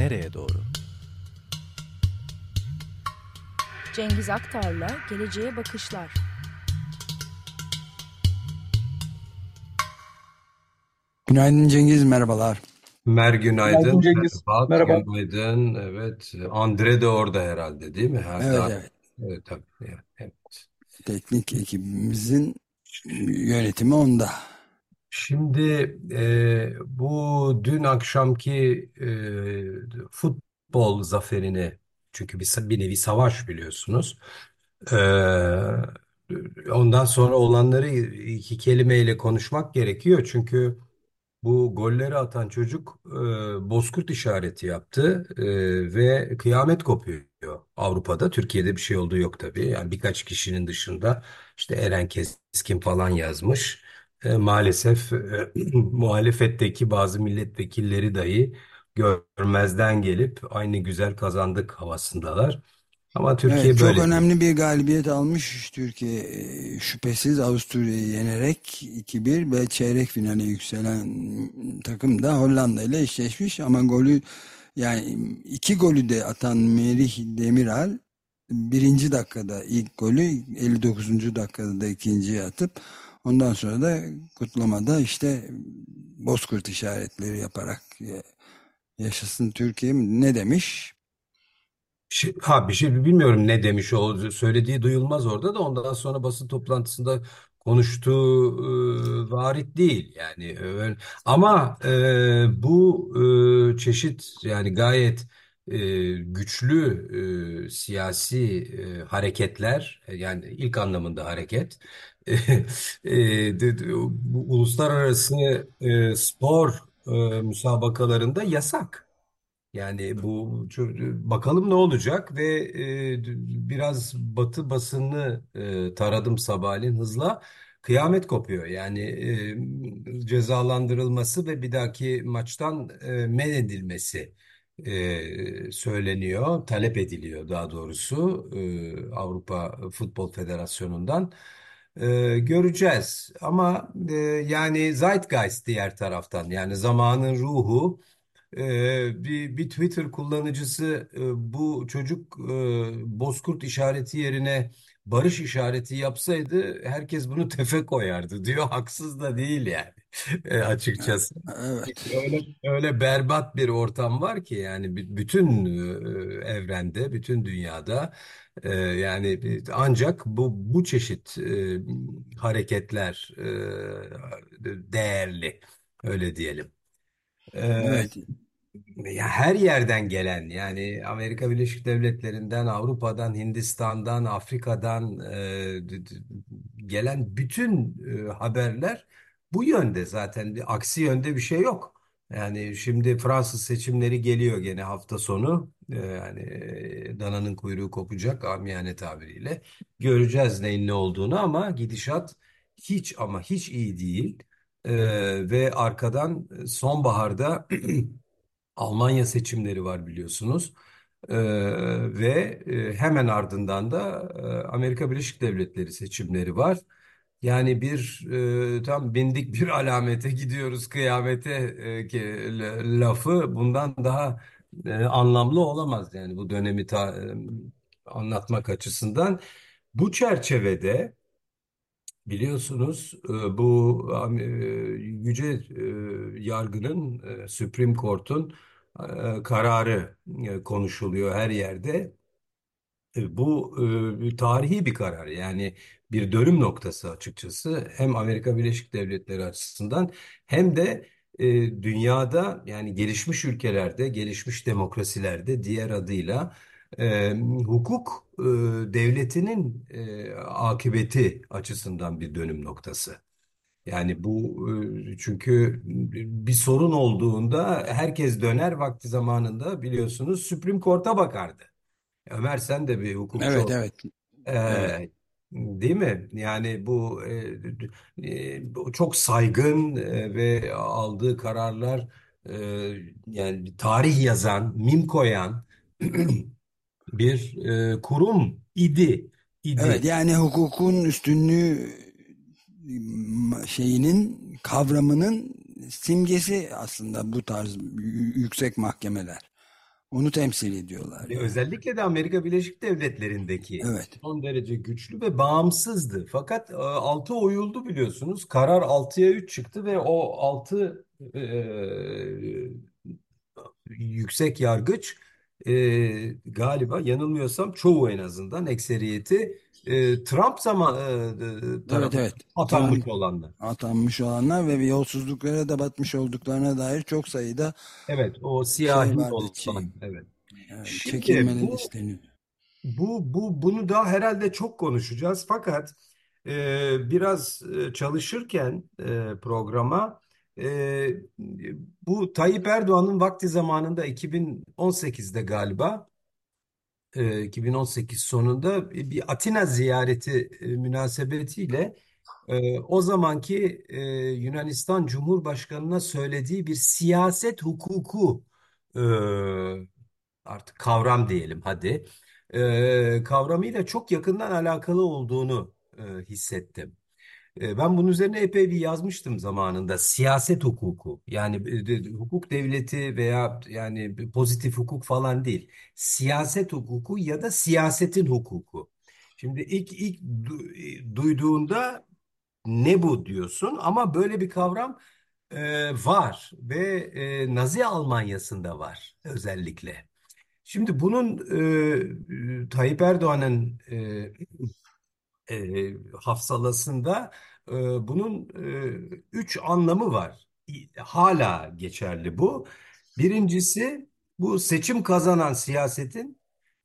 nereye doğru? Cengiz Aktar'la Geleceğe Bakışlar. Günaydın Cengiz, merhabalar. Mer günaydın. Günaydın Cengiz. Merhaba, Merhaba. günaydın. Evet, Andre de orada herhalde değil mi? Her Evet, daim- evet. Evet, tabii. Evet. Teknik ekibimizin yönetimi onda. Şimdi e, bu dün akşamki e, futbol zaferini çünkü bir, bir nevi savaş biliyorsunuz. E, ondan sonra olanları iki kelimeyle konuşmak gerekiyor. Çünkü bu golleri atan çocuk e, bozkurt işareti yaptı e, ve kıyamet kopuyor Avrupa'da. Türkiye'de bir şey olduğu yok tabii. Yani birkaç kişinin dışında işte Eren Keskin falan yazmış. E, maalesef e, muhalefetteki bazı milletvekilleri dahi görmezden gelip aynı güzel kazandık havasındalar. Ama Türkiye Evet, çok böyle değil. önemli bir galibiyet almış Türkiye e, şüphesiz Avusturya'yı yenerek 2-1 ve çeyrek finale yükselen takım da Hollanda ile eşleşmiş ama golü yani iki golü de atan Merih Demiral birinci dakikada ilk golü 59. dakikada da ikinciyi atıp ondan sonra da kutlamada işte bozkurt işaretleri yaparak e, yaşasın Türkiye ne demiş? Ha bir şey bilmiyorum ne demiş o söylediği duyulmaz orada da ondan sonra basın toplantısında konuştuğu e, varit değil yani E, ama e, bu e, çeşit yani gayet e, güçlü e, siyasi e, hareketler yani ilk anlamında hareket e, e, de- bu uluslararası e, spor e, müsabakalarında yasak. Yani bu ço- bakalım ne olacak ve e, biraz Batı basını e, taradım sabahleyin hızla kıyamet kopuyor. Yani e, cezalandırılması ve bir dahaki maçtan e, men edilmesi e, söyleniyor, talep ediliyor daha doğrusu e, Avrupa Futbol Federasyonu'ndan. E, göreceğiz ama e, yani Zeitgeist diğer taraftan yani zamanın ruhu. Ee, bir, bir Twitter kullanıcısı e, bu çocuk e, bozkurt işareti yerine barış işareti yapsaydı herkes bunu tefe koyardı diyor. Haksız da değil yani e, açıkçası. Evet. Öyle, öyle berbat bir ortam var ki yani bü- bütün e, evrende, bütün dünyada e, yani bir- ancak bu bu çeşit e, hareketler e, değerli öyle diyelim. E, Evet. ya her yerden gelen yani Amerika Birleşik Devletleri'nden, Avrupa'dan, Hindistan'dan, Afrika'dan e, d- d- gelen bütün e, haberler bu yönde zaten bir aksi yönde bir şey yok. Yani şimdi Fransız seçimleri geliyor gene hafta sonu. E, yani e, dananın kuyruğu kopacak amiyane tabiriyle. Göreceğiz neyin ne olduğunu ama gidişat hiç ama hiç iyi değil. E, ve arkadan e, sonbaharda Almanya seçimleri var biliyorsunuz. Ee, ve e, hemen ardından da Amerika Birleşik Devletleri seçimleri var. Yani bir e, tam bindik bir alamete gidiyoruz kıyamete e, ki, lafı bundan daha e, anlamlı olamaz yani bu dönemi ta- e, anlatmak açısından. Bu çerçevede Biliyorsunuz e, bu e, yüce e, yargının e, Supreme Court'un e, kararı e, konuşuluyor her yerde. E, Bu e, tarihi bir karar yani bir dönüm noktası açıkçası hem Amerika Birleşik Devletleri açısından hem de e, dünyada yani gelişmiş ülkelerde, gelişmiş demokrasilerde diğer adıyla e, hukuk e, devletinin e, akıbeti açısından bir dönüm noktası. Yani bu e, çünkü bir sorun olduğunda herkes döner vakti zamanında biliyorsunuz Supreme Court'a bakardı. Ömer sen de bir hukukçu Evet, ol. evet. Evet. Ee, değil mi? Yani bu e, e, bu çok saygın e, ve aldığı kararlar e, yani tarih yazan, mim koyan bir e, kurum idi Evet idi. yani hukukun üstünlüğü şeyinin kavramının simgesi aslında bu tarz y- yüksek mahkemeler. Onu temsil ediyorlar Ve yani. özellikle de Amerika Birleşik Devletleri'ndeki Evet. son derece güçlü ve bağımsızdı. Fakat e, 6 oyuldu biliyorsunuz. Karar altıya 3 çıktı ve o 6 yüksek yargıç e, galiba yanılmıyorsam çoğu en azından ekseriyeti e, Trump zaman e, e, Evet tarafından evet. atanmış Trump olanlar. atanmış olanlar ve yolsuzluklara da batmış olduklarına dair çok sayıda Evet, o şey siyahi vardı. olan. Şey, Evet. evet, Şimdi çekilmeler bu isteniyor. Bu, bu, bunu da herhalde çok konuşacağız. Fakat e, biraz e, çalışırken e, programa e, bu Tayyip Erdoğan'ın vakti zamanında 2018'de galiba e, 2018 sonunda bir Atina ziyareti e, münasebetiyle e, o zamanki e, Yunanistan Cumhurbaşkanı'na söylediği bir siyaset hukuku e, artık kavram diyelim hadi e, kavramıyla çok yakından alakalı olduğunu e, hissettim. E, ben bunun üzerine epey bir yazmıştım zamanında. Siyaset hukuku yani e, hukuk devleti veya yani pozitif hukuk falan değil. Siyaset hukuku ya da siyasetin hukuku. Şimdi ilk ilk e, duyduğunda ne bu diyorsun ama böyle bir kavram e, var ve e, Nazi Almanyası'nda var özellikle. Şimdi bunun e, Tayyip Erdoğan'ın e, e, hafsalasında e, bunun e, üç anlamı var. Hala geçerli bu. Birincisi bu seçim kazanan siyasetin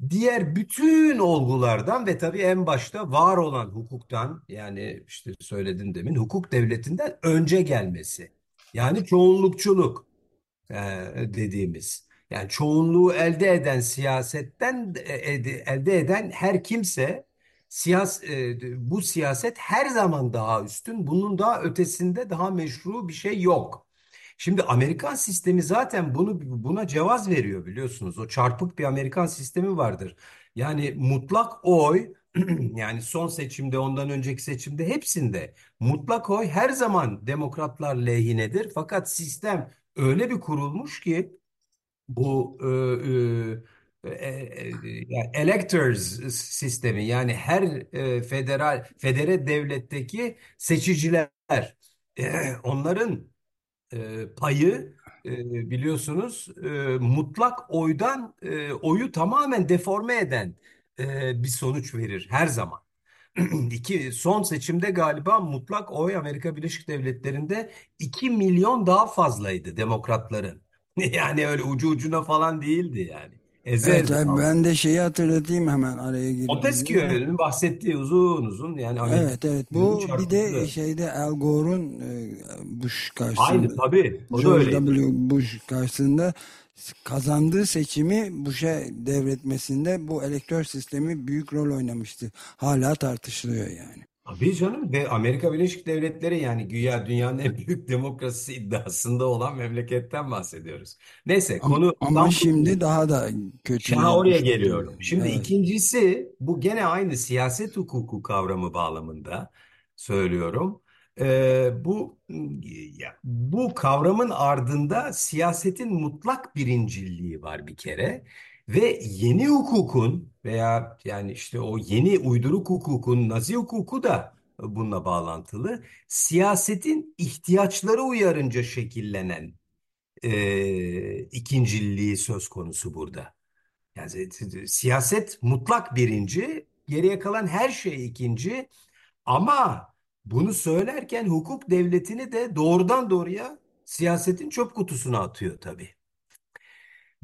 diğer bütün olgulardan ve tabii en başta var olan hukuktan yani işte söyledim demin hukuk devletinden önce gelmesi. Yani çoğunlukçuluk e, dediğimiz. Yani çoğunluğu elde eden siyasetten e, elde eden her kimse siyas e, bu siyaset her zaman daha üstün. Bunun daha ötesinde daha meşru bir şey yok. Şimdi Amerikan sistemi zaten bunu buna cevaz veriyor biliyorsunuz. O çarpık bir Amerikan sistemi vardır. Yani mutlak oy yani son seçimde ondan önceki seçimde hepsinde mutlak oy her zaman demokratlar lehinedir. Fakat sistem öyle bir kurulmuş ki bu e, e, yani electors sistemi yani her e, federal federe devletteki seçiciler e, onların e, payı e, biliyorsunuz e, mutlak oydan e, oyu tamamen deforme eden e, bir sonuç verir her zaman. İki, son seçimde galiba mutlak oy Amerika Birleşik Devletleri'nde 2 milyon daha fazlaydı demokratların. Yani öyle ucu ucuna falan değildi yani. Eze Evet abi, ben de şeyi hatırlatayım hemen araya girdiğimde. Montesquieu'nun bahsettiği uzun uzun yani Amerika Evet evet Birleşik bu bir de şeyde Al Gore'un e, Bush karşısında Aynı tabii. O da George öyleydi. W. Bush karşısında kazandığı seçimi Bush'a devretmesinde bu elektör sistemi büyük rol oynamıştı. Hala tartışılıyor yani. Tabii canım ve Amerika Birleşik Devletleri yani güya dünyanın en büyük demokrasisi iddiasında olan memleketten bahsediyoruz. Neyse Ama, konu ama tam şimdi daha da kötüye Şaha oraya geliyorum. Şimdi Evet. ikincisi bu gene aynı siyaset hukuku kavramı bağlamında söylüyorum. Ee, bu ya, bu kavramın ardında siyasetin mutlak birincilliği var bir kere ve yeni hukukun veya yani işte o yeni uyduruk hukukun Nazi hukuku da bununla bağlantılı. Siyasetin ihtiyaçları uyarınca şekillenen e, ikincilliği söz konusu burada. Yani siyaset mutlak birinci, geriye kalan her şey ikinci. Ama bunu söylerken hukuk devletini de doğrudan doğruya siyasetin çöp kutusuna atıyor tabii.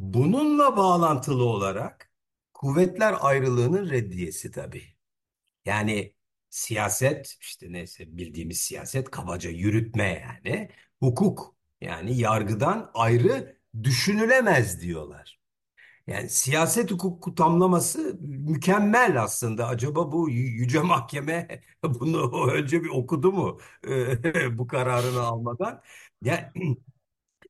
Bununla bağlantılı olarak kuvvetler ayrılığının reddiyesi tabii. Yani siyaset işte neyse bildiğimiz siyaset kabaca yürütme yani. Hukuk yani yargıdan ayrı düşünülemez diyorlar. Yani siyaset hukuku tamlaması mükemmel aslında. Acaba bu Yü- Yüce Mahkeme bunu önce bir okudu mu bu kararını almadan? Ya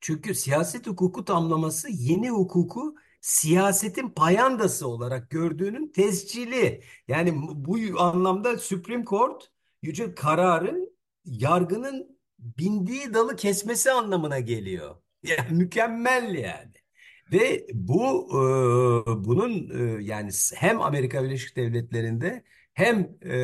çünkü siyaset hukuku tamlaması yeni hukuku siyasetin payandası olarak gördüğünün tescili. Yani bu anlamda Supreme Court yüce kararı yargının bindiği dalı kesmesi anlamına geliyor. Yani mükemmel yani. Ve bu e, bunun e, yani hem Amerika Birleşik Devletleri'nde hem e,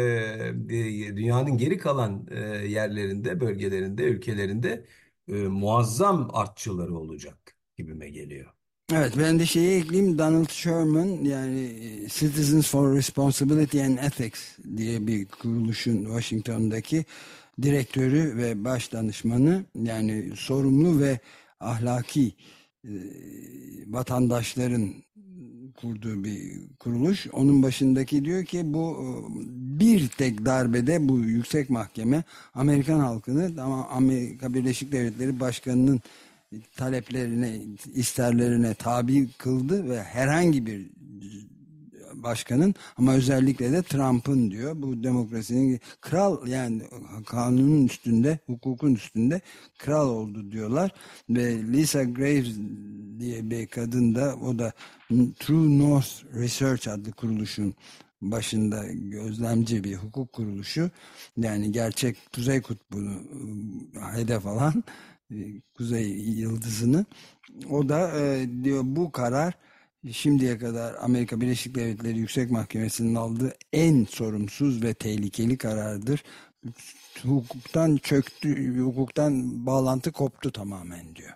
e, dünyanın geri kalan e, yerlerinde, bölgelerinde, ülkelerinde e, muazzam artçıları olacak gibime geliyor. Evet ben de şeyi ekleyeyim Donald Sherman yani e, Citizens for Responsibility and Ethics diye bir kuruluşun Washington'daki direktörü ve baş danışmanı yani sorumlu ve ahlaki vatandaşların kurduğu bir kuruluş. Onun başındaki diyor ki bu e, bir tek darbede bu yüksek mahkeme Amerikan halkını ama Amerika Birleşik Devletleri Başkanı'nın taleplerine, isterlerine tabi kıldı ve herhangi bir başkanın ama özellikle de Trump'ın diyor. Bu demokrasinin kral yani kanunun üstünde hukukun üstünde kral oldu diyorlar. Ve Lisa Graves diye bir kadın da o da True North Research adlı kuruluşun başında gözlemci bir hukuk kuruluşu. Yani gerçek Kuzey Kutbu'nu hedef alan Kuzey Yıldızı'nı. O da e, diyor bu karar şimdiye kadar Amerika Birleşik Devletleri Yüksek Mahkemesi'nin aldığı en sorumsuz ve tehlikeli karardır. Hukuktan çöktü, hukuktan bağlantı koptu tamamen diyor.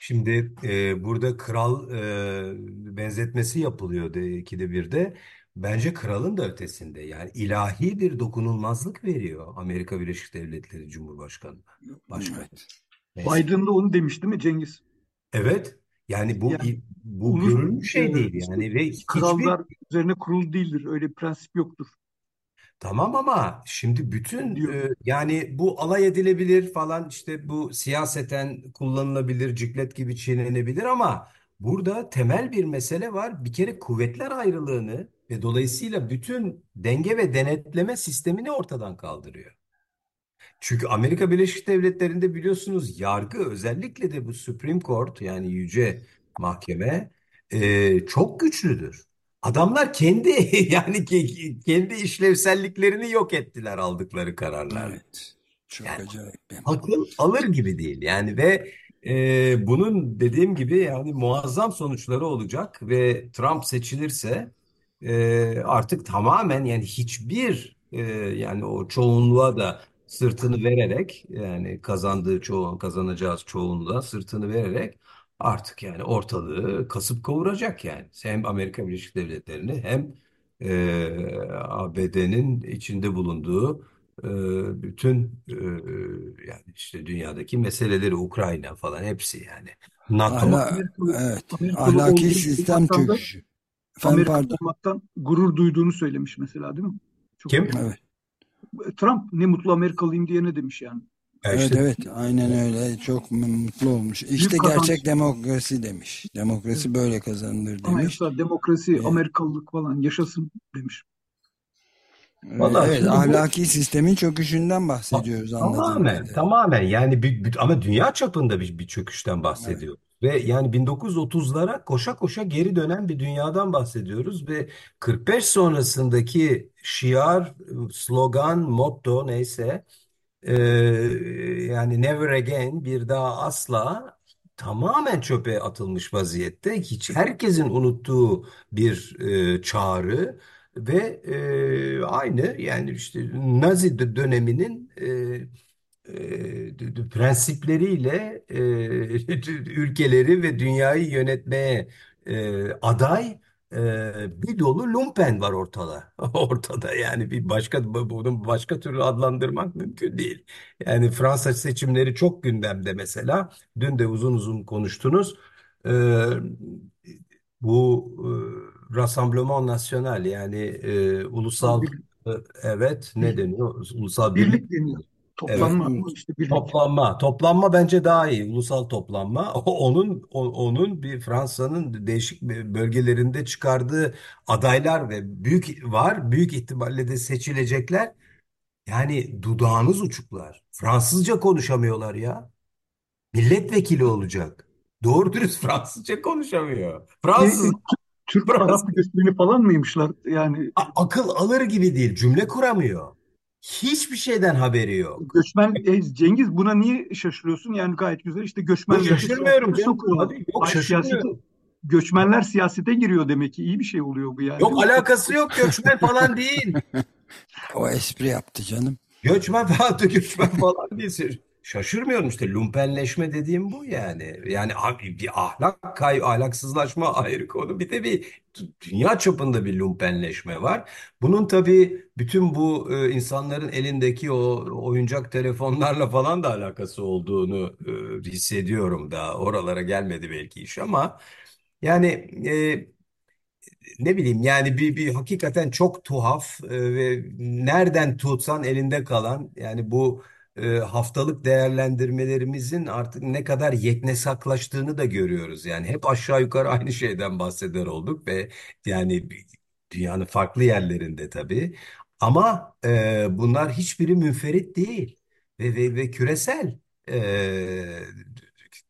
Şimdi e, burada kral e, benzetmesi yapılıyor de, ikide birde. Bence kralın da ötesinde yani ilahi bir dokunulmazlık veriyor Amerika Birleşik Devletleri Cumhurbaşkanı. Başkanı. Evet. Neyse. Biden da onu demiş değil mi Cengiz? Evet. Yani bu Yani bu görülmüş şey e, değil yani ve hiçbir krallar üzerine kurulu değildir. Öyle bir prensip yoktur Tamam ama şimdi bütün diyor. e, yani bu alay edilebilir falan işte bu siyaseten kullanılabilir, ciklet gibi çiğnenebilir ama burada temel bir mesele var. Bir kere kuvvetler ayrılığını ve dolayısıyla bütün denge ve denetleme sistemini ortadan kaldırıyor. Çünkü Amerika Birleşik Devletleri'nde biliyorsunuz yargı özellikle de bu Supreme Court yani Yüce Mahkeme e, çok güçlüdür. Adamlar kendi yani ke- kendi işlevselliklerini yok ettiler aldıkları kararlarla. Evet. Çok Yani acayip. akıl alır gibi değil yani ve e, bunun dediğim gibi yani muazzam sonuçları olacak ve Trump seçilirse e, artık tamamen yani hiçbir e, yani o çoğunluğa da sırtını vererek yani kazandığı çoğun kazanacağı çoğunluğa sırtını vererek artık yani ortalığı kasıp kavuracak yani hem Amerika Birleşik Devletleri'ni hem e, ABD'nin içinde bulunduğu e, bütün e, yani işte dünyadaki meseleleri Ukrayna falan hepsi yani NATO Ahla, evet. Amerikalı Ahlaki sistem çöküşü. Efendim Amerikalı pardon. olmaktan gurur duyduğunu söylemiş mesela değil mi? Çok kim? ilginç. Evet. Trump ne mutlu Amerikalıyım diye ne demiş yani? Ya Evet işte evet aynen öyle çok mutlu olmuş. İşte gerçek demokrasi demiş. Demokrasi böyle kazanılır demiş. Anayasa, demokrasi, Ee, Amerikalılık falan yaşasın demiş. Vallahi Evet şimdi bu ahlaki sistemin çöküşünden bahsediyoruz anladığım Tamamen, kadarıyla. tamamen yani bir, bir- ama dünya çapında bir, bir çöküşten Evet. bahsediyoruz. Ve yani 1930'lara koşa koşa geri dönen bir dünyadan bahsediyoruz ve 45 sonrasındaki şiar, slogan, motto neyse e, yani never again bir daha asla tamamen çöpe atılmış vaziyette. Hiç herkesin unuttuğu bir e, çağrı ve e, aynı yani işte Nazi döneminin e, e, prensipleriyle e, ülkeleri ve dünyayı yönetmeye e, aday e, bir dolu lumpen var ortada. Ortada yani bir başka bunu başka türlü adlandırmak mümkün değil. Yani Fransa seçimleri çok gündemde mesela. Dün de uzun uzun konuştunuz. E, bu e, Rassemblement National yani e, ulusal evet ne deniyor? Ulusal birlik. birlik deniyor. Toplanma Evet. ama işte birlik. Toplanma. Toplanma bence daha iyi. Ulusal toplanma. O- Onun o- onun bir Fransa'nın değişik bölgelerinde çıkardığı adaylar ve büyük var. Büyük ihtimalle de seçilecekler. Yani dudağınız uçuklar. Fransızca konuşamıyorlar ya. Milletvekili olacak. Doğru dürüst Fransızca konuşamıyor. Fransız, Türk Fransız. Arap göçmeni falan mıymışlar? Yani A- akıl alır gibi değil. Cümle kuramıyor. Hiçbir şeyden haberi yok. göçmen e, Cengiz buna niye şaşırıyorsun? Yani gayet güzel işte Yok göçmenleri şaşırmıyorum sokuyorlar. Hadi, yok şaşırmıyorum. göçmenler siyasete giriyor demek ki iyi bir şey oluyor bu yani. Yok alakası yok göçmen falan değil. O espri yaptı canım. Göçmen falan göçmen falan değil. Şaşırmıyorum işte lumpenleşme dediğim bu yani. Yani bir ahlak kay ahlaksızlaşma ayrı konu. Bir de bir dünya çapında bir lumpenleşme var. Bunun tabii bütün bu e, insanların elindeki o oyuncak telefonlarla falan da alakası olduğunu e, hissediyorum da. Oralara gelmedi belki iş ama yani e, ne bileyim yani bir, bir hakikaten çok tuhaf e, ve nereden tutsan elinde kalan yani bu e, haftalık değerlendirmelerimizin artık ne kadar yeknesaklaştığını da görüyoruz. Yani hep aşağı yukarı aynı şeyden bahseder olduk ve yani dünyanın farklı yerlerinde tabii. Ama e, bunlar hiçbiri münferit değil ve, ve, ve küresel. E,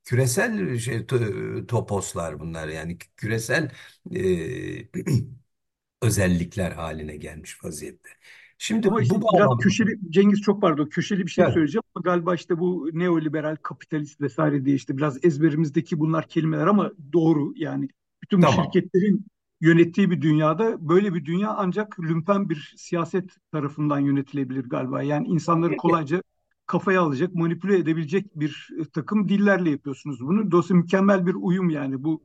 küresel şey, to- toposlar bunlar yani küresel e, özellikler haline gelmiş vaziyette. Şimdi Ama işte bu biraz bağlamda köşeli, Cengiz çok pardon, köşeli bir şey evet, söyleyeceğim ama galiba işte bu neoliberal, kapitalist vesaire diye işte biraz ezberimizdeki bunlar kelimeler ama doğru yani bütün tamam. şirketlerin yönettiği bir dünyada böyle bir dünya ancak lümpen bir siyaset tarafından yönetilebilir galiba. Yani insanları kolayca kafaya alacak, manipüle edebilecek bir e, takım dillerle yapıyorsunuz bunu. Dolayısıyla mükemmel bir uyum yani bu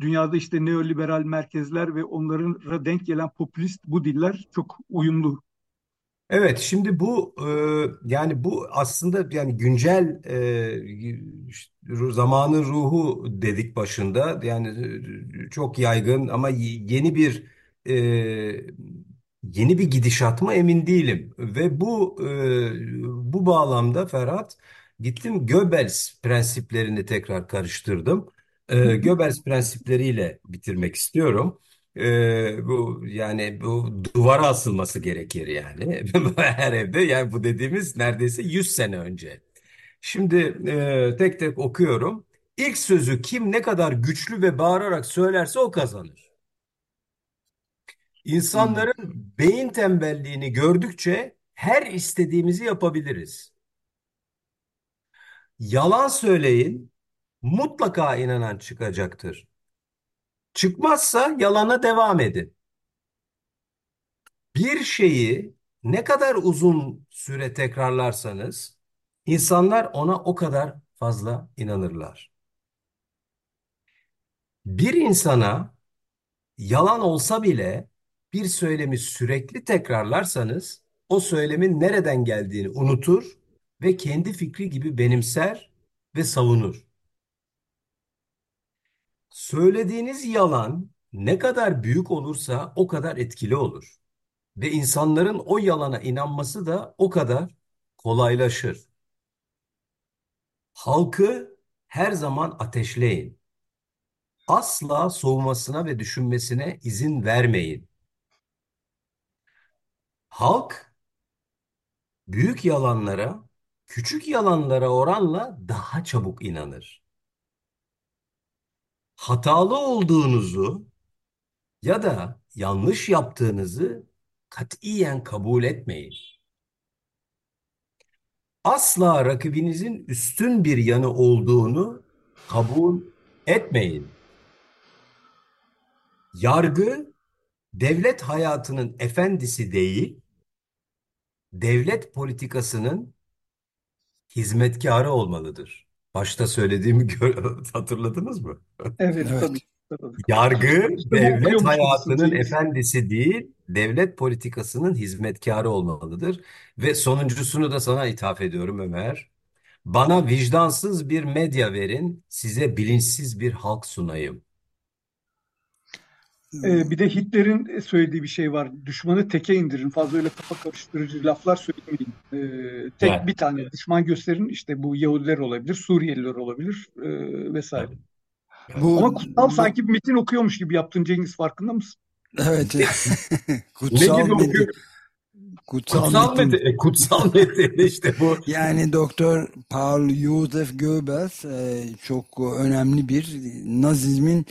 dünyada işte neoliberal merkezler ve onlara denk gelen popülist bu diller çok uyumlu. Evet, şimdi bu e, yani bu aslında yani güncel e, zamanın ruhu dedik başında yani e, çok yaygın ama y- yeni bir e, yeni bir gidişat mı emin değilim ve bu e, bu bağlamda Ferhat gittim Göbels prensiplerini tekrar karıştırdım. E, Göbels prensipleriyle bitirmek istiyorum. Ee, bu yani bu duvara asılması gerekir yani her evde yani bu dediğimiz neredeyse 100 sene önce. Şimdi e, tek tek okuyorum. İlk sözü kim ne kadar güçlü ve bağırarak söylerse o kazanır. Hmm. İnsanların beyin tembelliğini gördükçe her istediğimizi yapabiliriz. Yalan söyleyin, mutlaka inanan çıkacaktır. Çıkmazsa yalana devam edin. Bir şeyi ne kadar uzun süre tekrarlarsanız insanlar ona o kadar fazla inanırlar. Bir insana yalan olsa bile bir söylemi sürekli tekrarlarsanız o söylemin nereden geldiğini unutur ve kendi fikri gibi benimser ve savunur. Söylediğiniz yalan ne kadar büyük olursa o kadar etkili olur. Ve insanların o yalana inanması da o kadar kolaylaşır. Halkı her zaman ateşleyin. Asla soğumasına ve düşünmesine izin vermeyin. Halk büyük yalanlara, küçük yalanlara oranla daha çabuk inanır. Hatalı olduğunuzu ya da yanlış yaptığınızı katiyen kabul etmeyin. Asla rakibinizin üstün bir yanı olduğunu kabul etmeyin. Yargı devlet hayatının efendisi değil, devlet politikasının hizmetkarı olmalıdır. Başta söylediğimi gör- hatırladınız mı? Evet tabii. Evet. tabii. Yargı devlet hayatının efendisi değil, devlet politikasının hizmetkarı olmalıdır. Ve sonuncusunu da sana ithaf ediyorum Ömer. Bana vicdansız bir medya verin, size bilinçsiz bir halk sunayım. Ee, bir de Hitler'in söylediği bir şey var. Düşmanı teke indirin. Fazla öyle kafa karıştırıcı laflar söylemeyin. Ee, tek Evet, bir tane düşman gösterin. İşte bu Yahudiler olabilir, Suriyeliler olabilir e, vesaire. Evet. Bu, Ama kutsal bu sanki bir metin okuyormuş gibi yaptın Cengiz farkında mısın? evet Ne kutsal gibi metin kutsal Kutsal metin metin, e, kutsal metin işte bu. yani Doktor Paul Joseph Goebbels e, çok önemli bir Nazizmin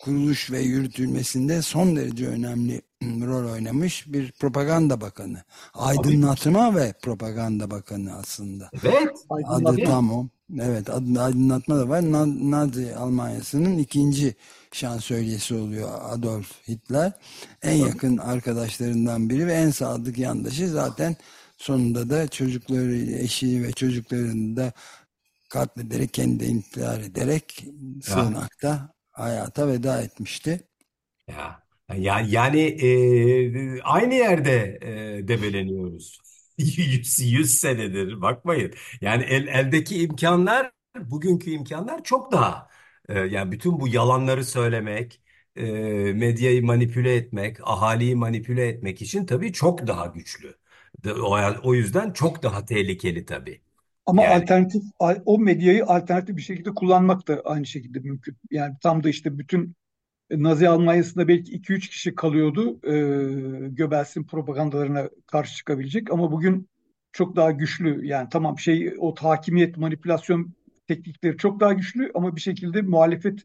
kuruluş ve yürütülmesinde son derece önemli rol oynamış bir propaganda bakanı. Aydınlatma ve propaganda bakanı aslında. Evet, Adı tam o. Evet aydınlatma da var. Nazi Almanyası'nın ikinci şansölyesi oluyor Adolf Hitler. En yakın arkadaşlarından biri ve en sadık yandaşı zaten sonunda da çocukları, eşi ve çocuklarını da katlederek, kendi intihar ederek sığınakta hayata veda etmişti. Ya, ya yani e, aynı yerde e, debeleniyoruz. 100, 100 senedir bakmayın. Yani el, eldeki imkanlar, bugünkü imkanlar çok daha. E, yani bütün bu yalanları söylemek, e, medyayı manipüle etmek, ahaliyi manipüle etmek için tabii çok daha güçlü. O, o yüzden çok daha tehlikeli tabii. Ama Yani alternatif o medyayı alternatif bir şekilde kullanmak da aynı şekilde mümkün. Yani tam da işte bütün Nazi Almanya'sında belki 2-3 kişi kalıyordu e, Göbels'in propagandalarına karşı çıkabilecek ama bugün çok daha güçlü. Yani tamam şey o hakimiyet manipülasyon teknikleri çok daha güçlü ama bir şekilde muhalefet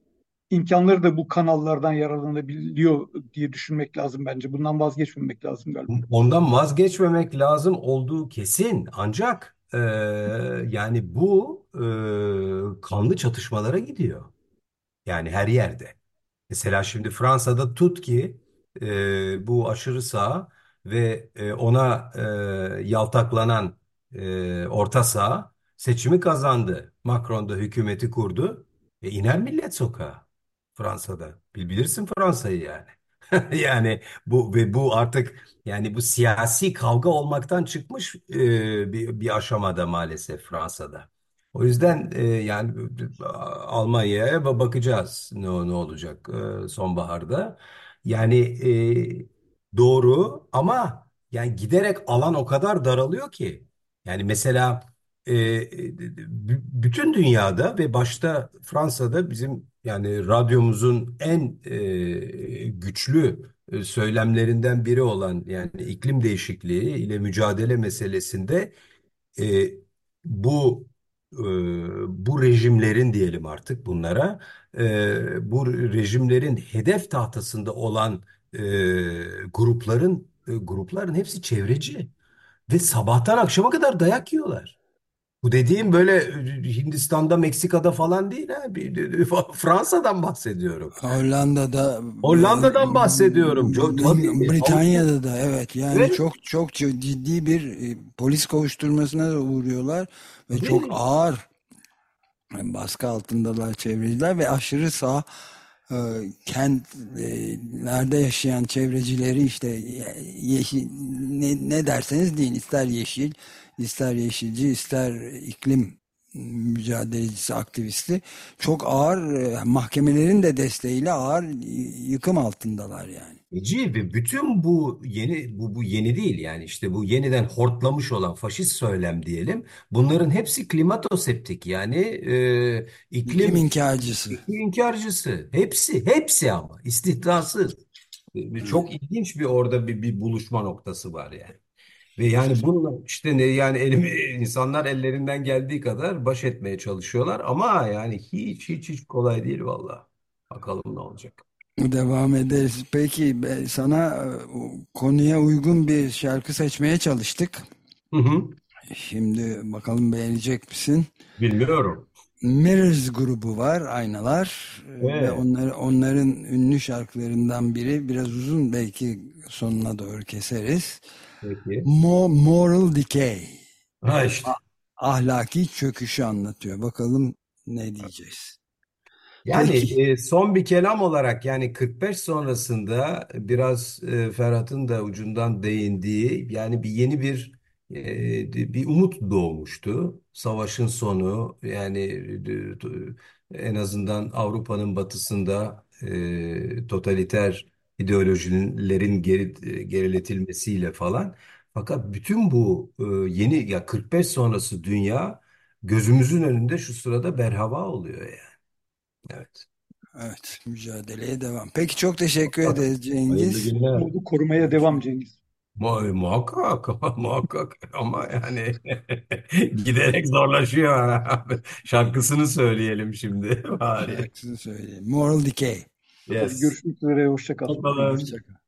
imkanları da bu kanallardan yararlanabiliyor diye düşünmek lazım bence. Bundan vazgeçmemek lazım galiba. ondan vazgeçmemek lazım olduğu kesin. Ancak e, yani bu e, kanlı çatışmalara gidiyor. Yani her yerde. Mesela şimdi Fransa'da tut ki e, bu aşırı sağ ve e, ona e, yaltaklanan e, orta sağ seçimi kazandı. Macron da hükümeti kurdu. E, iner millet sokağa Fransa'da. Bil- Bilirsin Fransa'yı yani. Yani bu ve bu artık yani bu siyasi kavga olmaktan çıkmış e, bir, bir aşamada maalesef Fransa'da. O yüzden e, yani Almanya'ya bakacağız ne, ne olacak e, sonbaharda. Yani e, doğru ama yani giderek alan o kadar daralıyor ki. Yani mesela e, bütün dünyada ve başta Fransa'da bizim yani radyomuzun en e, güçlü e, söylemlerinden biri olan yani iklim değişikliği ile mücadele meselesinde e, bu e, bu rejimlerin diyelim artık bunlara e, bu rejimlerin hedef tahtasında olan e, grupların e, grupların hepsi çevreci ve sabahtan akşama kadar dayak yiyorlar. Bu dediğim böyle e, Hindistan'da, Meksika'da falan değil ha. Bir- Fransa'dan bahsediyorum. Hollanda'da Hollanda'dan bahsediyorum. Çok, tabii. Britanya'da da evet yani Evet. çok çok ciddi bir e, polis kovuşturmasına da uğruyorlar ve Tabii. çok ağır baskı altındalar çevreciler ve aşırı sağ e, kentlerde yaşayan çevrecileri işte ye- yeşil ne, ne derseniz deyin ister yeşil ister yeşilci ister iklim mücadelecisi aktivisti çok ağır e, mahkemelerin de desteğiyle ağır yıkım altındalar yani. Eci ve bütün bu yeni bu bu yeni değil yani işte bu yeniden hortlamış olan faşist söylem diyelim. Bunların hepsi klimatoseptik yani e, İklim iklim inkarcısı. iklim inkarcısı. Hepsi hepsi ama istihdasız. Çok ilginç bir orada bir, bir buluşma noktası var yani. Ve yani bununla işte ne yani elim, insanlar ellerinden geldiği kadar baş etmeye çalışıyorlar ama yani hiç hiç hiç kolay değil vallahi. Bakalım ne olacak. Devam ederiz. Peki be- sana e, konuya uygun bir şarkı seçmeye çalıştık. Hı hı. Şimdi bakalım beğenecek misin? Bilmiyorum. Mirrors grubu var, Aynalar e, ve Evet. onları, onların ünlü şarkılarından biri biraz uzun belki sonuna doğru keseriz. Peki. Mo- Moral Decay, Ha işte. ahlaki çöküşü anlatıyor. Bakalım ne diyeceğiz. Yani e, son bir kelam olarak yani 45 sonrasında biraz e, Ferhat'ın da ucundan değindiği yani bir yeni bir e, bir umut doğmuştu. Savaşın sonu yani en azından Avrupa'nın batısında e, totaliter ideolojilerin geri, geriletilmesiyle falan. Fakat bütün bu e, yeni ya 45 sonrası dünya gözümüzün önünde şu sırada berhava oluyor yani. Evet. Evet, mücadeleye devam. Peki çok teşekkür ederiz Hayırlı Cengiz. Umudu korumaya devam Cengiz. Mu muhakkak, muhakkak ama yani giderek zorlaşıyor abi. Şarkısını söyleyelim şimdi bari. Şarkısını söyleyeyim. Moral Decay. Yes. görüşmek üzere, hoşça kal. Hoşçakalın. Hoşça kal.